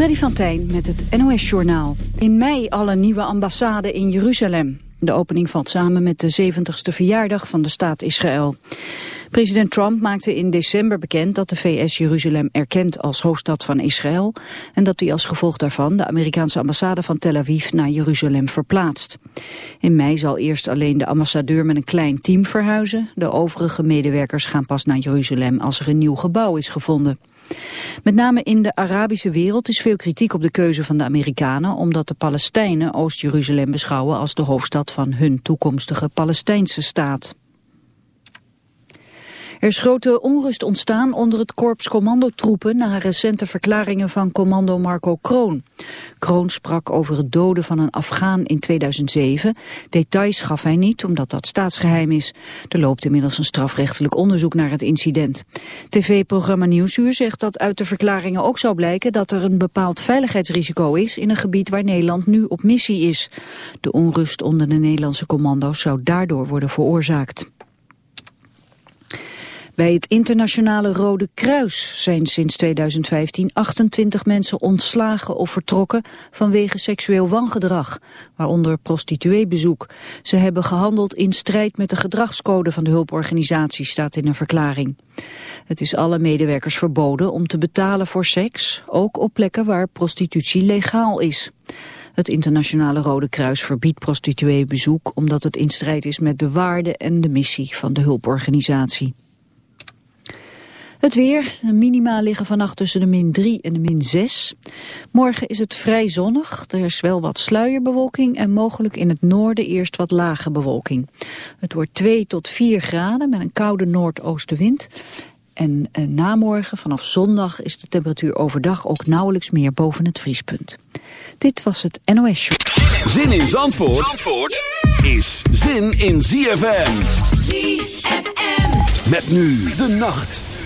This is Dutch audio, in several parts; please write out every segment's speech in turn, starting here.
Freddy van Tijn met het NOS-journaal. In mei alle nieuwe ambassade in Jeruzalem. De opening valt samen met de 70ste verjaardag van de staat Israël. President Trump maakte in december bekend dat de VS Jeruzalem erkent als hoofdstad van Israël en dat hij als gevolg daarvan de Amerikaanse ambassade van Tel Aviv naar Jeruzalem verplaatst. In mei zal eerst alleen de ambassadeur met een klein team verhuizen. De overige medewerkers gaan pas naar Jeruzalem als er een nieuw gebouw is gevonden. Met name in de Arabische wereld is veel kritiek op de keuze van de Amerikanen... omdat de Palestijnen Oost-Jeruzalem beschouwen als de hoofdstad van hun toekomstige Palestijnse staat. Er is grote onrust ontstaan onder het korps commandotroepen na recente verklaringen van commando Marco Kroon. Kroon sprak over het doden van een Afghaan in 2007. Details gaf hij niet, omdat dat staatsgeheim is. Er loopt inmiddels een strafrechtelijk onderzoek naar het incident. TV-programma Nieuwsuur zegt dat uit de verklaringen ook zou blijken dat er een bepaald veiligheidsrisico is in een gebied waar Nederland nu op missie is. De onrust onder de Nederlandse commando's zou daardoor worden veroorzaakt. Bij het internationale Rode Kruis zijn sinds 2015 28 mensen ontslagen of vertrokken vanwege seksueel wangedrag, waaronder prostitueebezoek. Ze hebben gehandeld in strijd met de gedragscode van de hulporganisatie, staat in een verklaring. Het is alle medewerkers verboden om te betalen voor seks, ook op plekken waar prostitutie legaal is. Het internationale Rode Kruis verbiedt prostitueebezoek omdat het in strijd is met de waarden en de missie van de hulporganisatie. Het weer, de minima liggen vannacht tussen de min 3 en de min 6. Morgen is het vrij zonnig, er is wel wat sluierbewolking en mogelijk in het noorden eerst wat lage bewolking. Het wordt 2 tot 4 graden met een koude noordoostenwind. En, en eh, namorgen, vanaf zondag, is de temperatuur overdag ook nauwelijks meer boven het vriespunt. Dit was het NOS Show. Zin in Zandvoort, Zandvoort is zin in ZFM. ZFM. Met nu de nacht.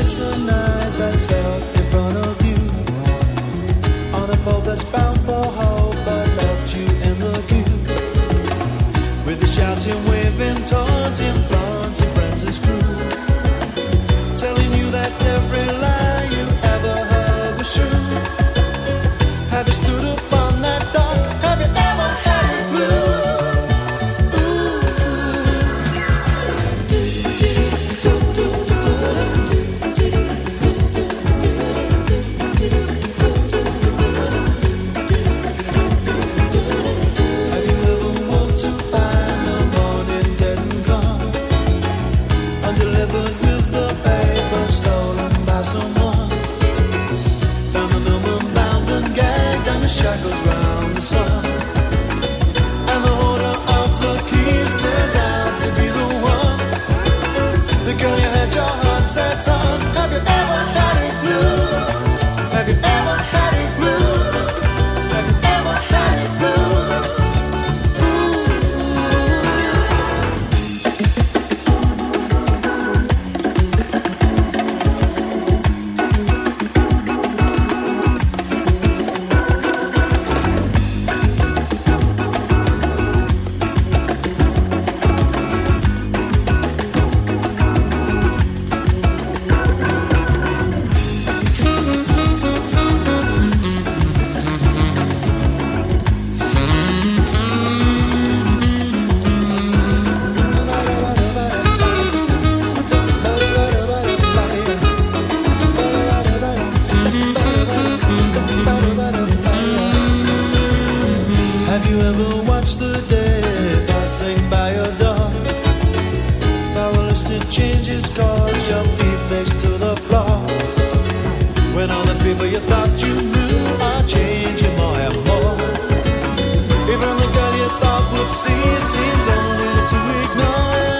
miss the night that's out in front of you on a boat that's bound for hope. I left you in the queue with the shouting, waving, taunting, flaunting friends is crew, telling you that every lie you ever heard was true. Have you stood up? set up. watch the day passing by your door. Powerless to change his course, your feet face to the floor. When all the people you thought you knew are changing more and more. Even the girl you thought would see seems only to ignore.